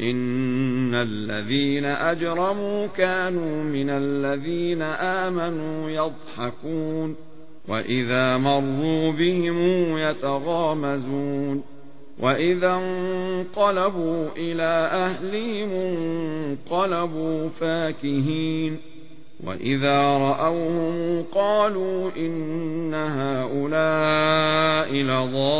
إن الذين أجرموا كانوا من الذين آمنوا يضحكون وإذا مروا بهم يتغامزون وإذا انقلبوا إلى أهلهم انقلبوا فاكهين وإذا رأوهم قالوا إن هؤلاء لضالون